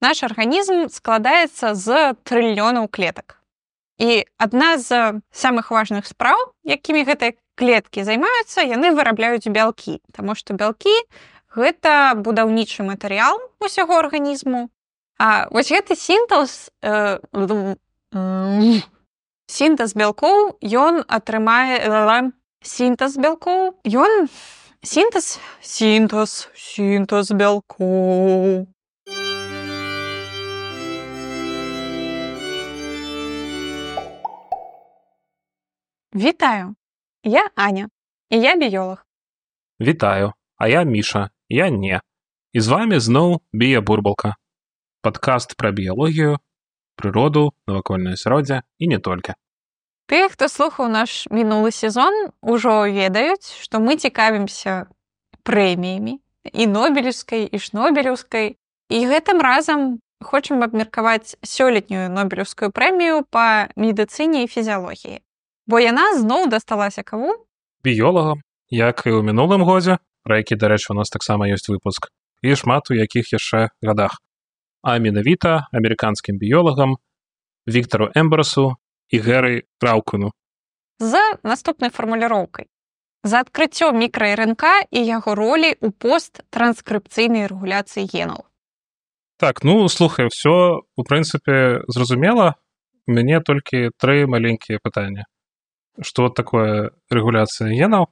Наш арганізм складаецца з трыльёнаў клетак. І адна з самых важных спраў, якімі гэтыя клеткі займаюцца, яны вырабляюць бялкі, Таму што бялкі гэта будаўнічы матэрыял усяго арганізму. А вось гэты сінтез э, сінтез бялкоў ён атрымае сінтез бялкоў ён сінтез сінтез сінтез бялкоў Вітаю. Я Аня, і я біёлаг. Вітаю, а я Міша, я не. І з вами зноў біябурбалка. Падкаст пра біялогію, прыроду, навакольнае асяроддзе і не толькі. Тыя, хто слухаў наш мінулы сезон, ужо ведаюць, што мы цікавімся прэміямі і нобелевскай і шнобелеўскай. І гэтым разам хочам абмеркаваць сёлетнюю нобелевскую прэмію па медыцыне і фізіялогіі бо яна зноў дасталася каму біёлагам як і ў мінулым годзе пра які дарэчы у нас таксама ёсць выпуск і шмат у якіх яшчэ гадах. А менавіта амерыканскім біёлагам Віктору эмбрасу і гэры раўкуну з наступнай фармуліроўкай. За адкрыццё мікраРНК і яго ролі ў пост транскрыпцыйнай рэгуляцыі генаў. Так ну слухай все у прынцыпе зразумела. Мяне толькі тры маленькія пытання што такое рэгуляцыя генаў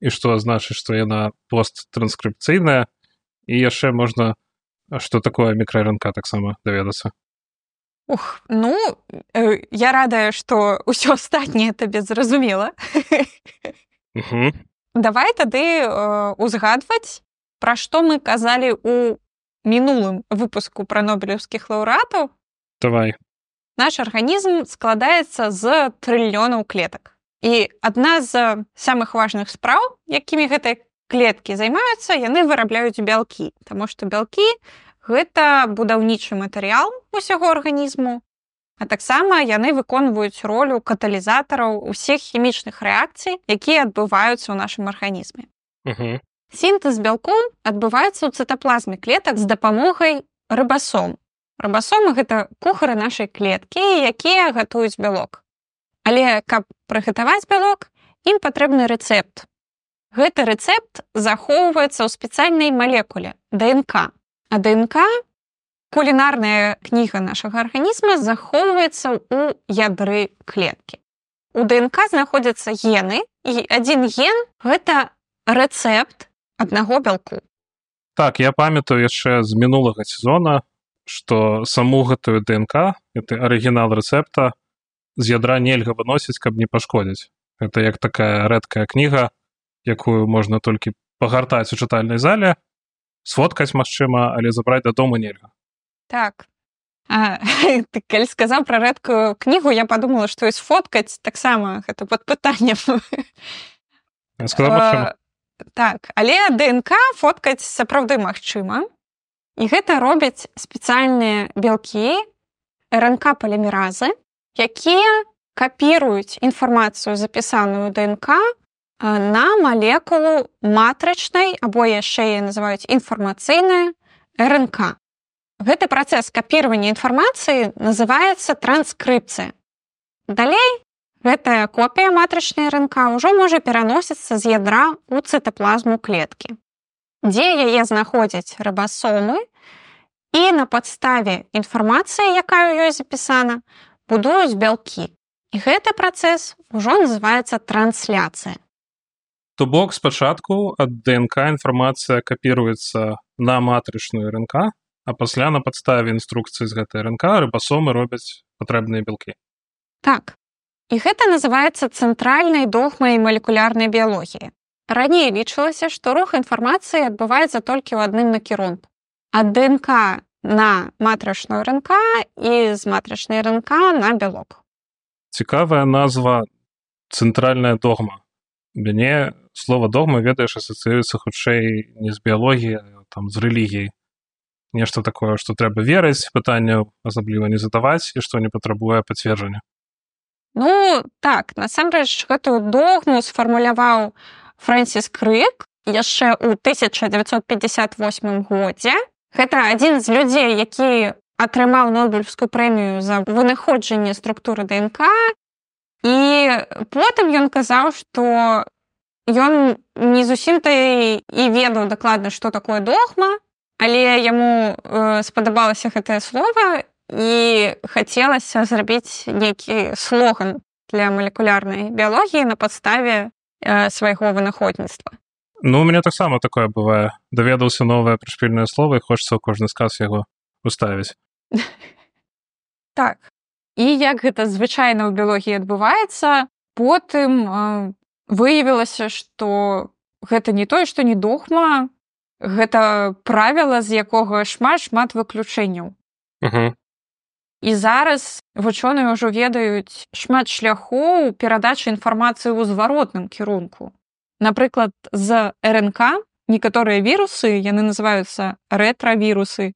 і што значыць што яна посттранскрыпцыйная і яшчэ можна што такое мікраРНК таксама даведацца Ух ну э, я радая што ўсё астатняе табе зразумела давай тады э, узгадваць пра што мы казалі у мінулым выпуску пра нобелеўскіх лаўратаў давай наш арганізм складаецца з трыльёнаў клетак. І адна з самых важных спраў, якімі гэтыя клеткі займаюцца, яны вырабляюць бялкі, Таму што бялкі гэта будаўнічы матэрыял усяго арганізму. А таксама яны выконваюць ролю каталізатараў усіх хімічных рэакцый, якія адбываюцца ў нашым арганізме. Сінтэз бялкоў адбываецца ў цытаплазме клетак з дапамогай рыбасом, Рабасомы гэта кухары нашай клеткі, якія гатуюць бялок. Але каб прыгатаваць бялок, ім патрэбны рэцэпт. Гэты рэцэпт захоўваецца ў спецыяльнай малекуле ДНК. А ДНК кулінарная кніга нашага арганізма захоўваецца ў ядры клеткі. У ДНК знаходзяцца гены і адзін ген гэта рэцэпт аднаго бялку. Так я памятаю яшчэ з мінулага сезона што саму гэтую ДНК это арыгінал рэцэпта з ядра нельга выносіць, каб не пашкодзіць. Это як такая рэдкая кніга, якую можна толькі пагартаць у чытальнай зале, сфоткаць магчыма, але забраць дадому нельга. Так. А, ты калі сказаў пра рэдкую кнігу, я падумала, што і сфоткаць таксама гэта пад пытаннем. Так, але ДНК фоткаць сапраўды магчыма. І гэта робяць спецыяльныя бялкі РНК палімеразы, якія капіруюць інфармацыю запісаную ДНК на малекулу матрычнай або яшчэ называюць інфармацыйная РНК. Гэты працэс капіравання інфармацыі называецца транскрыпцыя. Далей гэтая копія матрычнай РНК ўжо можа пераносіцца з ядра ў цытаплазму клеткі дзе яе знаходзяць рыбасомы і на падставе інфармацыі, якая ёй запісана, будуюць бялкі. І гэты працэс ужо называецца трансляцыя. То бок спачатку ад ДНК інфармацыя капіруецца на матрычную РНК, а пасля на падставе інструкцыі з гэтай РНК рыбасомы робяць патрэбныя бялкі. Так. І гэта называецца цэнтральнай догмай малекулярнай біялогіі. Раней лічылася, што рух інфармацыі адбываецца толькі ў адным накірунку. ад ДНК на матрачную РНК і з матрачнай РНК на бялок. Цікавая назва цэнтральная догма. Мяне слова догма ведаеш асацыюецца хутчэй не з біялогіі, там з рэлігіяй. Нешта такое, што трэба верыць, пытанняў асабліва не задаваць і што не патрабуе пацверджання. Ну так, насамрэч гэтую догму сфармуляваў Фрэнсіс Крык яшчэ ў 1958 годзе. Гэта адзін з людзей які атрымаў нобелевскую прэмію за вынаходжанне структуры ДНК. І потым ён казаў што ён не зусім-то і ведаў дакладна што такое догма але яму э, спадабалася гэтае слово і хацелася зрабіць нейкі слоган для малекулярнай біялогіі на падставе свайго вынаходніцтва Ну у меня таксама такое бывае даведаўся новае прышпільнае слово і хочацца ў кожны сказ яго уставіць так. І як гэта звычайна ў біялогіі адбываецца потым э, выявілася што гэта не тое што не догма. Гэта правіла з якога шмат шмат выключэнняў і зараз вучоныя ўжо ведаюць шмат шляхоў перадачы інфармацыі ў зваротным кірунку. Напрыклад з рнк некаторыя вірусы яны называюцца рэтравірусы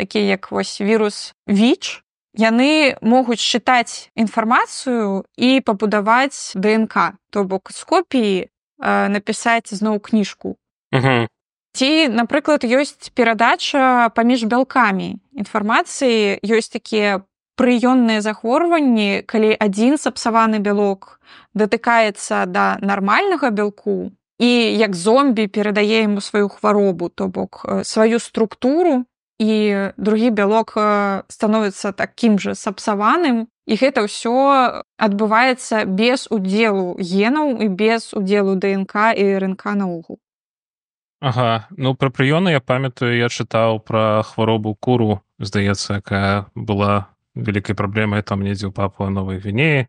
такія як вось вірус віч яны могуць чытаць інфармацыю і пабудаваць днк то бок з копіі э, напісаць зноў кніжку ці напрыклад ёсць перадача паміж бялкамі інфармацыі ёсць такія прыёмныя захворванні калі адзін сапсаваны бялок датыкаецца да нармальнага бялку і як зомбі перадае яму сваю хваробу то бок э, сваю структуру і другі бялок становіцца такім жа сапсаваным. І гэта ўсё адбываецца без удзелу генаў і без удзелу днк і рнк наогул Ага. Ну пра прыёны я памятаю я чытаў пра хваробу куру. Здаецца якая была вялікай праблемай там недзе ў папу новай вінеі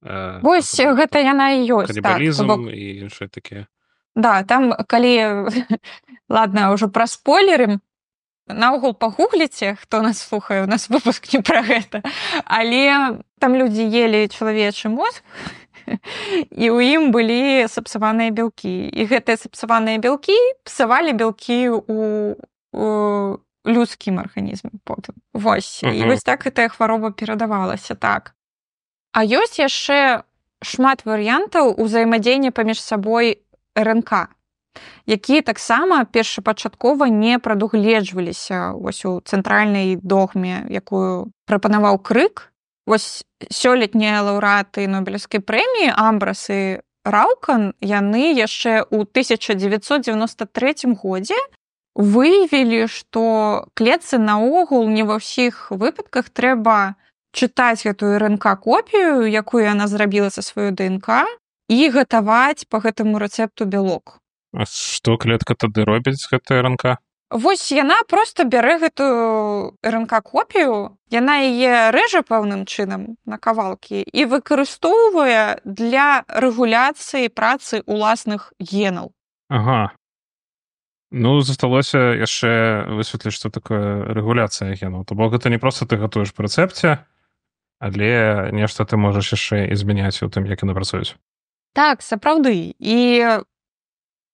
Вось гэта яна і ёсць так, бок... і іншыя такія Да там калі ладно ўжо пра спойлерым наогул пагугліце хто нас слухае у нас выпуск не пра гэта але там людзі елі чалавечы мозг і ў ім былі сапсаваныя бялкі. І гэтыя сапсаваныя бялкі псавалі бялкі у, у людскім арганізме потым. Вось. І вось так гэтая хвароба перадавалася так. А ёсць яшчэ шмат варыянтаў узаемадзеяння паміж сабой рнк якія таксама першапачаткова не прадугледжваліся вось у цэнтральнай догме якую прапанаваў крык вось сёлетнія лаўраты нобелевскай прэміі амбрасы раўкан яны яшчэ ў 1993 годзе выявілі што клетцы наогул не ва ўсіх выпадках трэба чытаць гэтую рнк копію якую яна зрабіла са сваю днк і гатаваць по гэтаму рэцэпту бялок. Што клетка тады робіць гэтая ранка Вось яна просто бярэ гэтую рнк копію яна яе рэжа пэўным чынам на кавалкі і выкарыстоўвае для рэгуляцыі працы уласных генаў. Ага. Ну засталося яшчэ высветліць што такое рэгуляцыя генаў. То бок гэта не проста ты гатуеш па рэцэпце але нешта ты можаш яшчэ і змяняць у тым як яны працуюць. Так сапраўды. І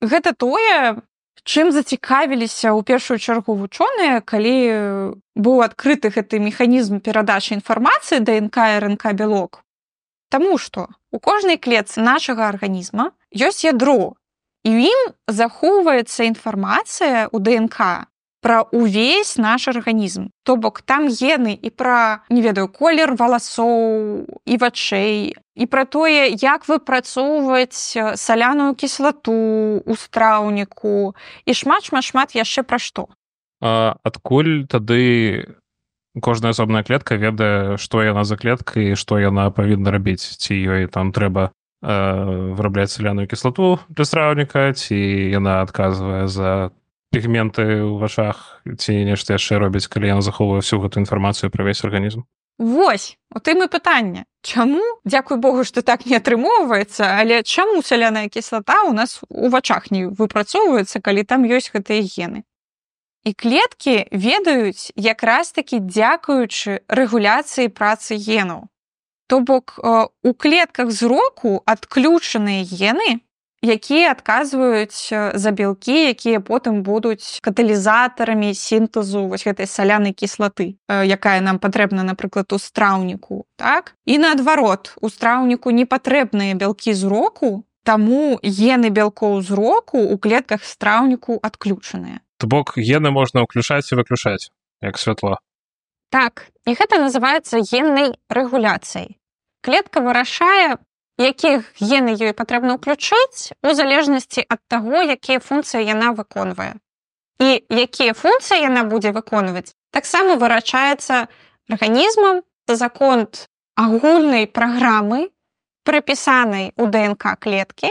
гэта тое чым зацікавіліся ў першую чаргу вучоныя калі быў адкрыты гэты механізм перадачы інфармацыі днк рнк бялок? Таму што у кожнай клетцы нашага арганізма ёсць ядро і ў ім захоўваецца інфармацыя ў днк пра увесь наш арганізм. То бок там гены і пра не ведаю колер валасоў і вачэй і пра тое як выпрацоўваць саляную кіслату у страўніку і шмат шмат шмат яшчэ пра што. Адкуль тады кожная асобная клетка ведае што яна за клетка і што яна павінна рабіць? Ці ёй там трэба вырабляць саляную кіслату для страўніка ці яна адказвае за пігменты ў вачах ці нешта яшчэ робіць калі яна захоўвае всю гэту інфармацыю пра весь арганізм? Вось у тым і пытанне. Чаму? Дякуй Богу што так не атрымоўваецца але чаму саляная кіслата у нас у вачах не выпрацоўваецца калі там ёсць гэтыя гены? І клеткі ведаюць якраз такі дзякуючы рэгуляцыі працы генаў. То бок у клетках зроку адключаныя гены якія адказваюць за белкі якія потым будуць каталізатарамі сінтэзу вось гэтай салянай кіслаты якая нам патрэбна напрыклад у страўніку так? І наадварот у страўніку не патрэбныя бялкі зроку таму гены бялкоў зроку у клетках страўніку адключаныя. То бок гены можна ўключаць і выключаць як святло. Так і гэта называецца геннай рэгуляцыяй. Клетка вырашае якіх гены ёй патрэбна ўключыць у залежнасці ад таго якія функцыі яна выконвае. І якія функцыі яна будзе выконваць таксама вырачаецца арганізмам законт агульнай праграмы прыпісанай у днк клеткі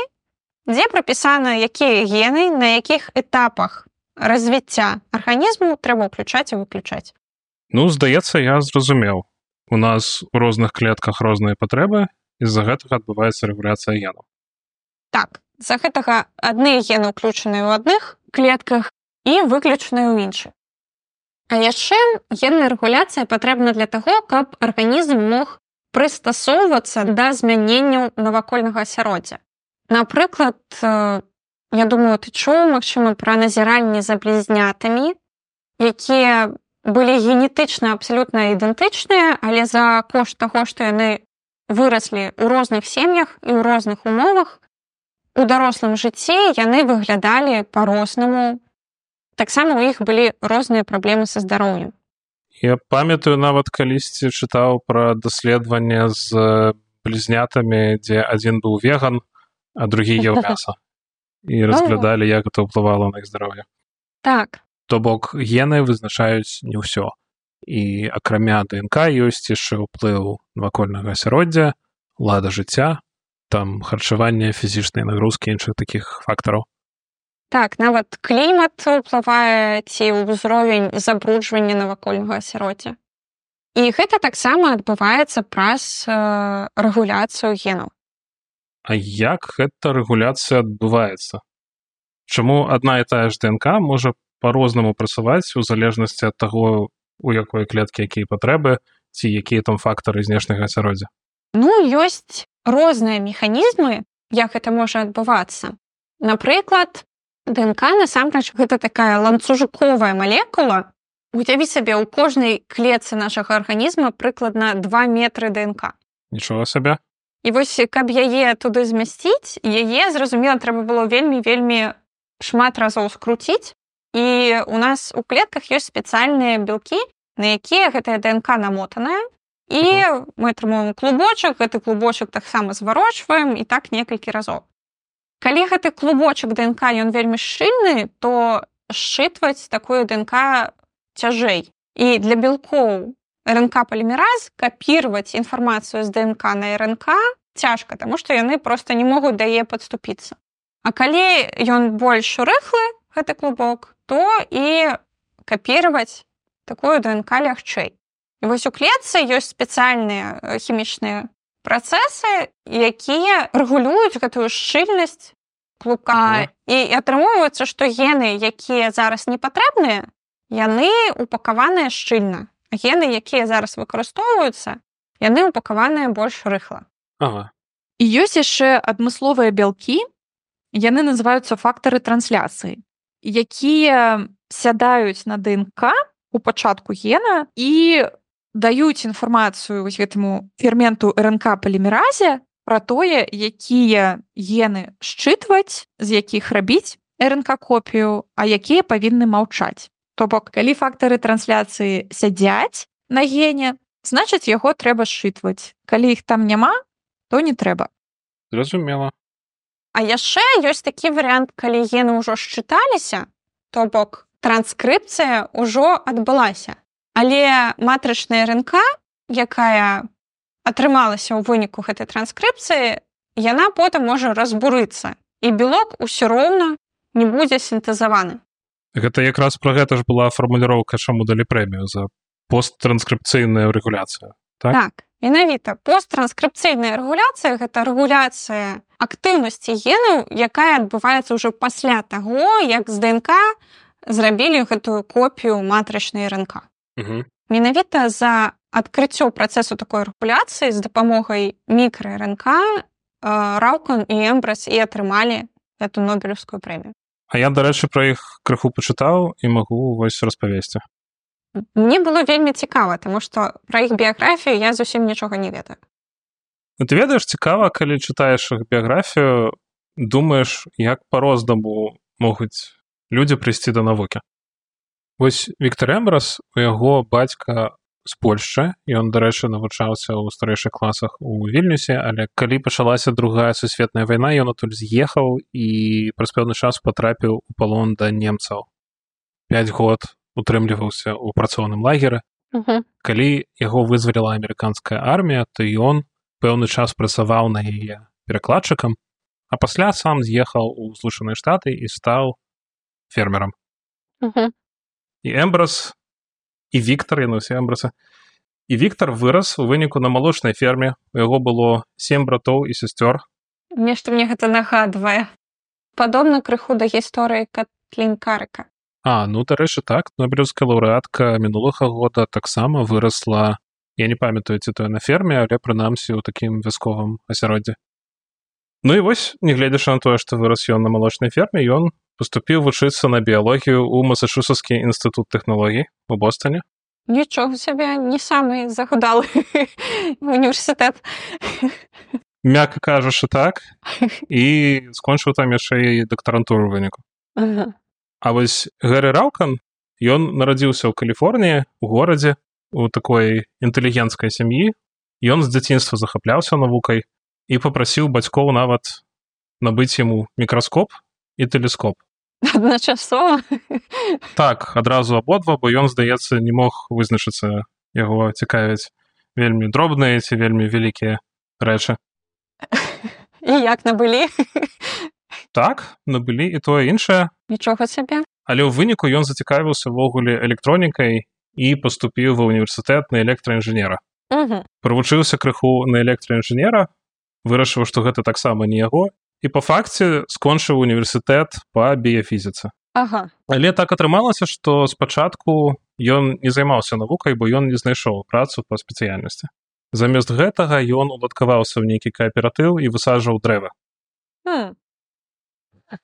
дзе прапісана якія гены на якіх этапах развіцця арганізму трэба ўключаць і выключаць. Ну здаецца я зразумеў. У нас у розных клетках розныя патрэбы з-за гэтага адбываецца рэгуляцыя генаў. Так з-за гэтага адны гены ўключаныя ў адных клетках і выключаныя ў іншых. А яшчэ генная рэгуляцыя патрэбна для таго каб арганізм мог прыстасоўвацца да змяненняў навакольнага асяроддзя. Напрыклад я думаю ты чуў магчыма пра назіранні за блізнятамі якія былі генетычна абсалютна ідэнтычныя але за кошт таго што яны выраслі ў розных сем'ях і ў розных умовах. У дарослым жыцці яны выглядалі по-рознаму таксама у іх былі розныя праблемы са здароўем Я памятаю нават калісьці чытаў пра даследаванне з блізнятамі дзе адзін быў веган а другі еў мяса і разглядалі як это ўплывала на іх здароўе так. То бок гены вызначаюць не ўсё і акрамя днк ёсць яшчэ ўплыў навакольнага асяроддзя лада жыцця там харчаванне фізічнай нагрузкі іншых такіх фактараў. Так нават клімат уплывае ці ўзровень забруджвання навакольнага асяроддзя. І гэта таксама адбываецца праз э, рэгуляцыю генаў. А як гэта рэгуляцыя адбываецца? Чаму адна і тая ж ДНК можа па-рознаму працаваць у залежнасці ад таго, у якой клеткі якія патрэбы ці якія там фактары знешняга асяроддзя? Ну ёсць розныя механізмы, як гэта можа адбывацца. Напрыклад, ДНК насамрэч гэта такая ланцужуковая малекула. Уяві сабе ў кожнай клетцы нашага арганізма прыкладна 2 метры ДНК. Нічога сабе І вось каб яе туды змясціць яе зразумела трэба было вельмі вельмі шмат разоў скруціць і у нас у клетках ёсць спецыяльныя белкі на якія гэтая днк намотаная і мы атрымуем клубочак гэты клубочак таксама зварочваем і так некалькі разоў калі гэты клубочак днк ён вельмі шчыльны то сшытваць такую днк цяжэй і для белкоў РНК палімераз капірваць інфармацыю з ДНК на РНК цяжка, таму што яны проста не могуць да яе падступіцца. А калі ён больш рыхлы гэты клубок, то і капірваць такую ДНК лягчэй. І вось у клетцы ёсць спецыяльныя хімічныя працэсы, якія рэгулююць гэтую шчыльнасць клубка. І, і атрымоўваецца, што гены, якія зараз не патрэбныя, яны упакаваныя шчыльна гены якія зараз выкарыстоўваюцца яны упакаваныя больш рыхла. Ага. і ёсць яшчэ адмысловыя бялкі яны называюцца фактары трансляцыі якія сядаюць на днк у пачатку гена і даюць інфармацыю вось гэтаму ферменту рнк палімеразе пра тое якія гены счытваць з якіх рабіць рнк копію а якія павінны маўчаць. То бок калі фактары трансляцыі сядзяць на гене значыць яго трэба сшытваць калі іх там няма то не трэба. Зразумела А яшчэ ёсць такі варыянт калі гены ўжо счыталіся то бок транскрыпцыя ўжо адбылася. Але матрычная рынка якая атрымалася ў выніку гэтай транскрыпцыі яна потым можа разбурыцца і белок усё роўна не будзе сінтэзаваны. Гэта якраз пра гэта ж была фармуліроўка чаму далі прэмію за посттранскрыпцыйная рэгуляцыя так, так менавіта посттранскрыпцыйная рэгуляцыя гэта рэгуляцыя актыўнасці генаў якая адбываецца ўжо пасля таго як з днк зрабілі гэтую копію матрычнай рынка менавіта за адкрыццё працэсу такой рэгуляцыі з дапамогай мікрарнк раўкан і эмбрас і атрымалі эту нобелевскую прэмію. А я дарэчы пра іх крыху пачытаў і магу вось распавесці Мне было вельмі цікава тому што пра іх біяграфію я зусім нічога не ведаю. Ну, ты ведаеш цікава калі чытаеш іх біяграфію думаеш як по-рознаму могуць людзі прыйсці да навукі. Вось Віктор Эмбрас у яго бацька з Польшчы ён дарэчы навучаўся ў старэйшых класах у вільнюсе але калі пачалася другая сусветная вайна ён адтуль з'ехаў і праз пэўны час патрапіў у палон да немцаў. 5 год утрымліваўся ў працоўным лагеры Мгм. калі яго вызваліла амерыканская армія то ён пэўны час працаваў на яе перакладчыкам а пасля сам з'ехаў у злучаныя штаты і стаў фермерам Мгм. і эмбрас і Віктор яны ўсе эмбраса і Віктор вырас у выніку на малочнай ферме у яго было сем братоў і сясцёр Нешта мне гэта нагадвае. Падобна крыху да гісторыі Катлін Карыка. А ну дарэчы так нобелеўская лаўрэатка мінулага года таксама вырасла я не памятаю ці то на ферме але прынамсі ў такім вясковым асяроддзі Ну і вось нягледзячы на тое што вырас ён на малочнай ферме ён паступіў вучыцца на біялогію ў масачусацкі інстытут тэхналогій у Бостоне Нічога сабе не самы загудалы універсітэт. мякка кажучы так і скончыў там яшчэ і дактарантуру выніку Ага. А вось Гэры Раўкан ён нарадзіўся ў Каліфорніі у горадзе у такой інтэлігенцкай сям'і ён з дзяцінства захапляўся навукай і попрасіў бацькоў нават набыць яму мікраскоп і тэлескоп Адначасова. так адразу абодва бо ён здаецца не мог вызначыцца яго цікавяць вельмі дробныя ці вельмі вялікія рэчы І як набылі? Так набылі і тое іншае Нічога сабе. але ў выніку ён зацікавіўся ўвогуле электронікай і паступіў ва ўніверсітэт на электраінжынера правучыўся крыху на электраінжынера вырашыў што гэта таксама не яго і па факце скончыў універсітэт па біяфізіцы Ага. але так атрымалася што спачатку ён не займаўся навукай бо ён не знайшоў працу па спецыяльнасці замест гэтага ён уладкаваўся ў нейкі кааператыў і высаджваў дрэва.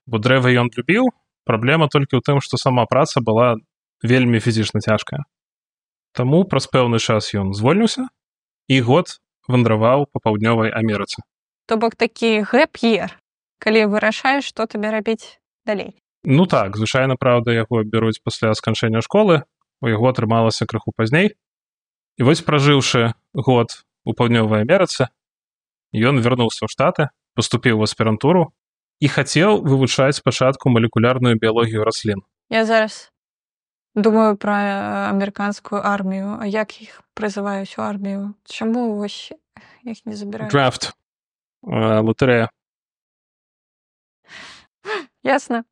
Бо дрэва ён любіў праблема толькі ў тым што сама праца была вельмі фізічна цяжкая. Таму праз пэўны час ён звольніўся і год вандраваў па паўднёвай Амерыцы. То бок такі гэп-ер, калі вырашаеш, што табе рабіць далей. Ну так звычайна праўда яго бяруць пасля сканчэння школы у яго атрымалася крыху пазней. І вось пражыўшы год у паўднёвай Амерыцы ён вярнуўся ў штаты паступіў у аспірантуру і хацеў вывучаць спачатку малекулярную біялогію раслін Я зараз думаю пра амерыканскую армію, а як іх прызываюць у армію? Чаму вось іх не забіраюць? драфт э, лотэрея Ясна.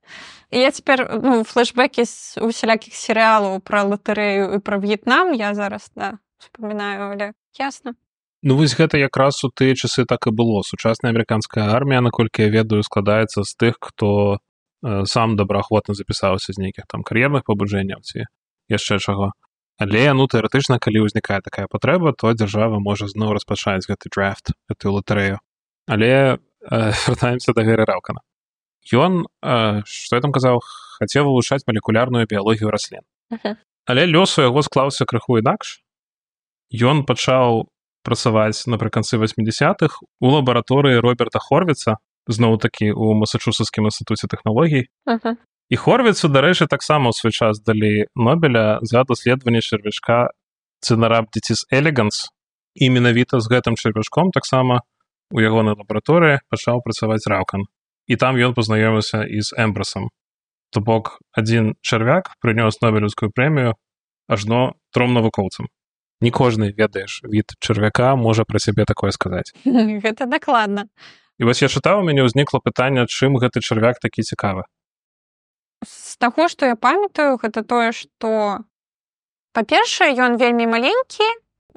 Я цяпер ну, флешбекі з усялякіх серыялаў пра латарэю і пра В'етнам я зараз да, вспоминаю, але ясна. Ну вось гэта якраз у тыя часы так і было. Сучасная амерыканская армія наколькі я ведаю складаецца з тых хто э, сам добраахвотна запісаўся з нейкіх там кар'ерных пабуджэнняў ці яшчэ чаго. Але ну тэарэтычна калі ўзнікае такая патрэба то дзяржава можа зноў распачаць гэты драфт гэтую латарэю. Але э, вяртаемся да гэры раўкана. Ён э, што я там казаў хацеў вывучаць малекулярную біялогію раслін. Мгм. але лёс у яго склаўся крыху інакш. Ён пачаў працаваць напрыканцы 80-х у лабараторыі роберта хорвіца зноў такі у масачусацкім інстытуце тэхналогій. Ага. і хорвіцу дарэчы таксама ў свой час далі нобеля за даследаванне чарвячка цынарабдзіціс элеганс. І менавіта з гэтым чарвячком таксама у ягонай лабараторыі пачаў працаваць раўкан і там ён пазнаёміўся і з эмбрасам. То бок адзін чарвяк прынёс нобелеўскую прэмію ажно тром навукоўцам не кожны ведаеш від чарвяка можа пра сябе такое сказаць Гэта дакладна. і вось я чытаў у мяне ўзнікла пытанне чым гэты чарвяк такі цікавы З таго, што я памятаю, гэта тое, што па-першае, ён вельмі маленькі,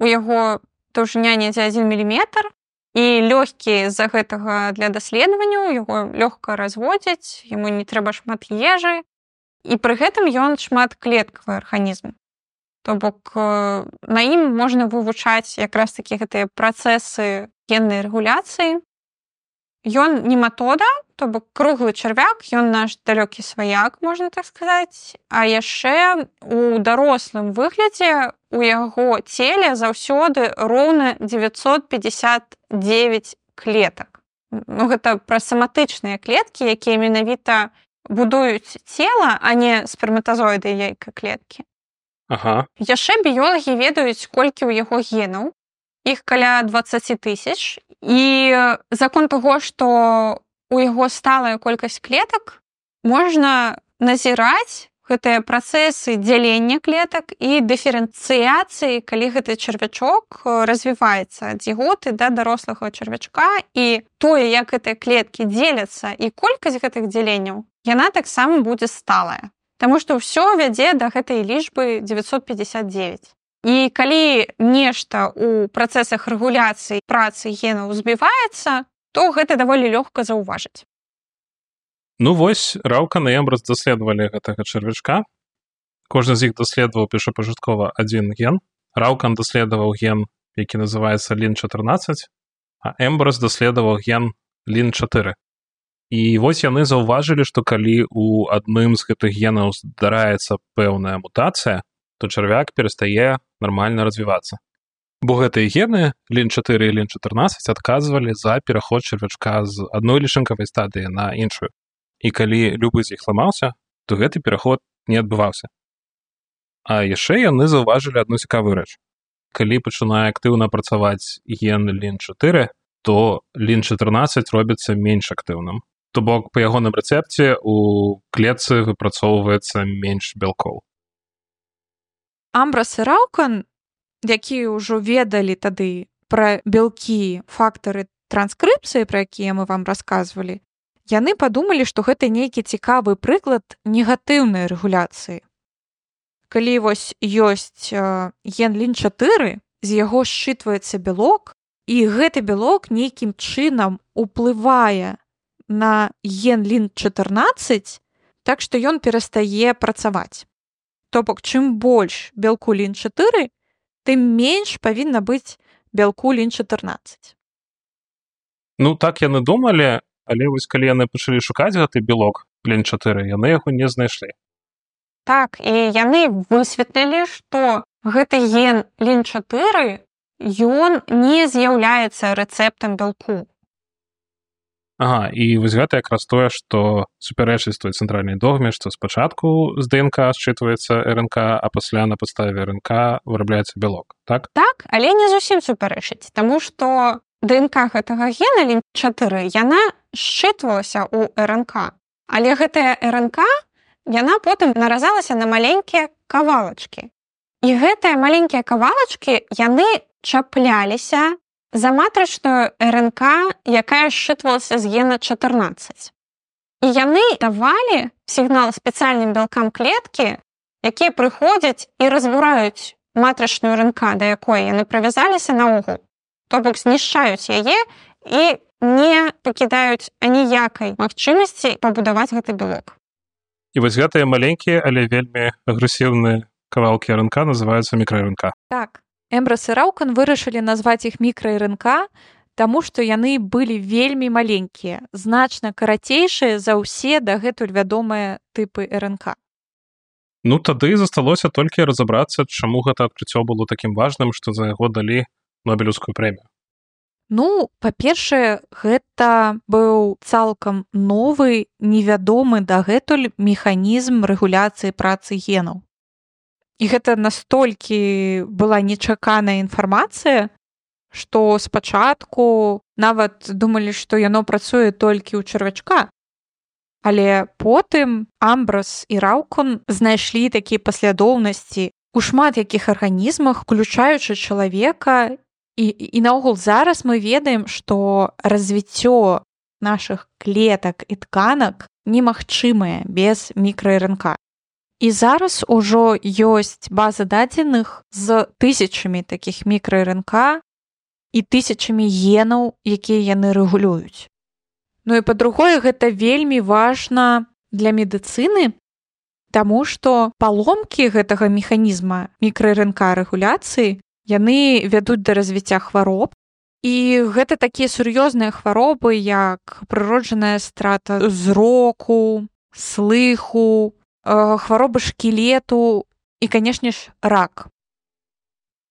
у яго даўжыня недзе адзін міліметр і лёгкі з-за гэтага для даследаванняў яго лёгка разводзяць, яму не трэба шмат ежы. І пры гэтым ён шмат клеткавы арганізм. То бок э, на ім можна вывучаць якраз такі гэтыя працэсы геннай рэгуляцыі. Ён нематода, то бок круглы чарвяк, ён наш далёкі сваяк, можна так сказаць. А яшчэ у дарослым выглядзе у яго целе заўсёды роўна 959 клетак. Ну, гэта пра саматычныя клеткі, якія менавіта будуюць цела, а не сперматазоіды яйка клеткі. Ага. Яшчэ біёлагі ведаюць, колькі ў яго генаў. Іх каля 20 тысяч. І закон таго, што у яго сталая колькасць клетак, можна назіраць гэтыя працэсы дзялення клетак і дыферэнцыяцыі, калі гэты чарвячок развіваецца ад зіготы да дарослага чарвячка і тое, як гэтыя клеткі дзеляцца і колькасць гэтых дзяленняў, яна таксама будзе сталая. Таму што ўсё вядзе да гэтай лічбы 959. І калі нешта ў працэсах рэгуляцыі працы генаў збіваецца, то гэта даволі лёгка заўважыць. Ну вось раўка на эмбраз даследавалі гэтага чарвячка. Кожны з іх даследаваў першапажыткова адзін ген. Раўкан даследаваў ген, які называецца лін 14, а эмбраз даследаваў ген лін 4. І вось яны заўважылі, што калі ў адным з гэтых генаў здараецца пэўная мутацыя, то чарвяк перастае нармальна развівацца. Бо гэтыя гены лін 4 і лін 14 адказвалі за пераход чарвячка з адной лішынкавай стадыі на іншую. І калі любы з іх ламаўся, то гэты пераход не адбываўся. А яшчэ яны заўважылі адну цікавую рэч. Калі пачынае актыўна працаваць ген лін 4, то лін 14 робіцца менш актыўным. То бок па ягоным рэцэпце у клетцы выпрацоўваецца менш бялкоў. Амбрас і раўкан, якія ўжо ведалі тады пра белкі фактары транскрыпцыі, пра якія мы вам расказвалі, яны падумалі, што гэта нейкі цікавы прыклад негатыўнай рэгуляцыі. Калі вось ёсць генлін 4, з яго счытваецца белок, і гэты белок нейкім чынам уплывае на генлін 14, так што ён перастае працаваць. То бок чым больш белку лін 4, тым менш павінна быць белку лін 14. Ну так яны думалі, але вось калі яны пачалі шукаць гэты белок лін 4, яны яго не знайшлі. Так і яны высветлілі, што гэты ген лін 4 ён не з'яўляецца рэцэптам бялку. Ага, і вось гэта якраз тое, што супярэчыць той цэнтральнай догме, што спачатку з ДНК счытваецца РНК, а пасля на падставе РНК вырабляецца бялок. Так? Так, але не зусім супярэчыць, Таму што ДНК гэтага гена лін 4 яна счытвалася ў РНК. Але гэтая РНК яна потым наразалася на маленькія кавалачкі. І гэтыя маленькія кавалачкі яны чапляліся за матрычную РНК, якая счытвалася з гена 14. І яны давалі сігнал спецыяльным бялкам клеткі, якія прыходзяць і разбураюць матрычную РНК, да якой яны правязаліся наогул. То бок знішчаюць яе і не пакідаюць аніякай магчымасці пабудаваць гэты белок. І вось гэтыя маленькія, але вельмі агрэсіўныя кавалкі РНК называюцца мікраРНК. Так. Эмбрас і раўкан вырашылі назваць іх мікраРНК, таму што яны былі вельмі маленькія, значна карацейшыя за ўсе дагэтуль вядомыя тыпы РНК. Ну тады засталося толькі разабрацца, чаму гэта адкрыццё было такім важным, што за яго далі нобелеўскую прэмію. Ну, па-першае, гэта быў цалкам новы невядомы дагэтуль механізм рэгуляцыі працы генаў. І гэта настолькі была нечаканая інфармацыя, што спачатку нават думалі, што яно працуе толькі ў чарвячка. Але потым амбрас і раўкун знайшлі такія паслядоўнасці у шмат якіх арганізмах, уключаючы чалавека і, і наогул зараз мы ведаем, што развіццё нашых клетак і тканак немагчымае без мікраРНК. І зараз ужо ёсць база дадзеных з тысячамі такіх мікраРНК і тысячамі генаў, якія яны рэгулююць. Ну і па-другое, гэта вельмі важна для медыцыны, Таму што паломкі гэтага механізма мікраРНК рэгуляцыі яны вядуць да развіцця хвароб. І гэта такія сур'ёзныя хваробы, як прыроджаная страта зроку, слыху, хваробы шкілету і канешне ж рак.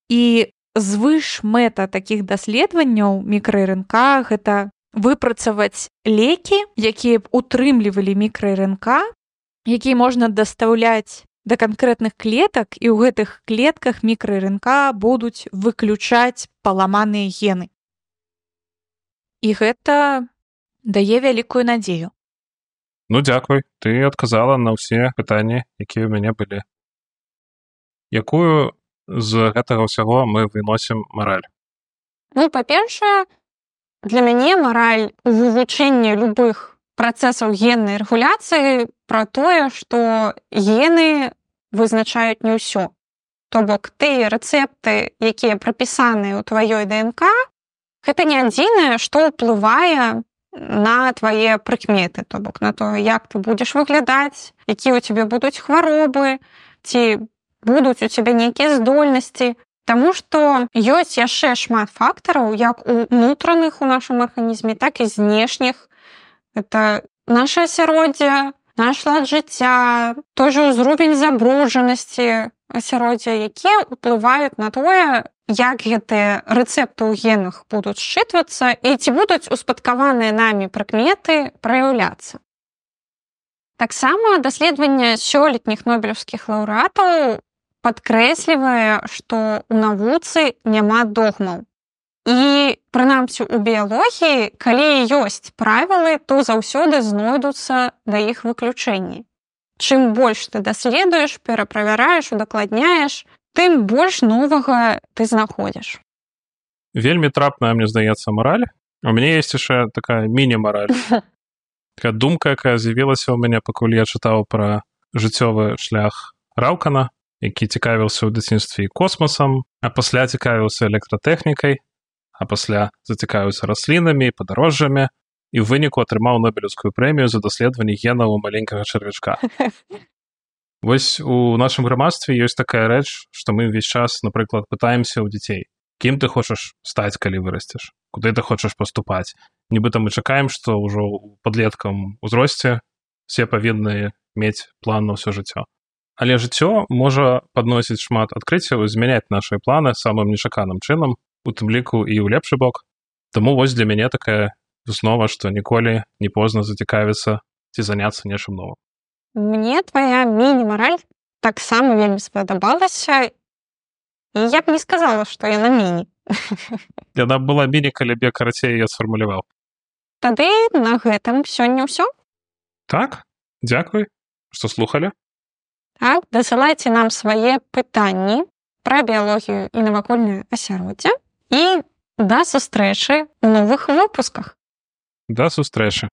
І звыш мэта такіх даследаванняў мікраРНК гэта выпрацаваць лекі якія б утрымлівалі мікраРНК які можна дастаўляць да канкрэтных клетак і ў гэтых клетках мікраРНК будуць выключаць паламаныя гены і гэта дае вялікую надзею Ну дзякуй ты адказала на ўсе пытанні якія ў мяне былі якую з гэтага ўсяго мы выносім мараль Ну па-першае для мяне мараль у вывучэнні любых працэсаў геннай рэгуляцыі пра тое што гены вызначаюць не ўсё то бок тыя рэцэпты якія прапісаныя ў тваёй днк гэта не адзінае што ўплывае на твае прыкметы то бок на тое як ты будзеш выглядаць якія ў цябе будуць хваробы ці будуць у цябе нейкія здольнасці Таму што ёсць яшчэ шмат фактараў як унутраных у нашым арганізме так і знешніх это наше асяроддзе наш лад жыцця той жа ўзровень забруджанасці асяроддзя якія ўплываюць на тое як гэтыя рэцэпты ў генах будуць счытвацца і ці будуць успадкаваныя намі прыкметы праяўляцца. Таксама даследаванне сёлетніх нобелевскіх лаўрэатаў падкрэслівае, што ў навуцы няма догмаў. І прынамсі у біялогіі, калі ёсць правілы, то заўсёды знойдуцца да іх выключэнні. Чым больш ты даследуеш, пераправяраеш, удакладняеш, тым больш новага ты знаходзіш. Вельмі трапная мне здаецца мараль. У мяне есть яшчэ такая міні-мараль такая думка якая з'явілася ў мяне пакуль я чытаў пра жыццёвы шлях раўкана які цікавіўся ў дзяцінстве космосам а пасля цікавіўся электратэхнікай а пасля зацікавіўся раслінамі падарожжамі і ў выніку атрымаў нобелевскую прэмію за даследаванне генаў маленькага чарвячка Вось у нашым грамадстве ёсць такая рэч, што мы ўвесь час, напрыклад, пытаемся ў дзяцей. Кім ты хочаш стаць, калі вырасцеш, куды ты хочаш паступаць. Нібыта мы чакаем, што ўжо ў падлеткам узросце все павінны мець план на ўсё жыццё. Але жыццё можа падносіць шмат адкрыццяў і змяняць нашыя планы самым нечаканым чынам, у тым ліку і ў лепшы бок. Таму вось для мяне такая выснова, што ніколі не позна зацікавіцца ці заняцца нечым новым. Мне твоя міні-мараль таксама вельмі спадабалася і я б не сказала, што яна міні. Яна была міні, калі б я карацей я сфармуляваў. Тады на гэтым сёння ўсё. Так, дзякуй, што слухалі. Так, дасылайце нам свае пытанні пра біялогію і навакольнае асяроддзе і да сустрэчы ў новых выпусках. Да сустрэчы.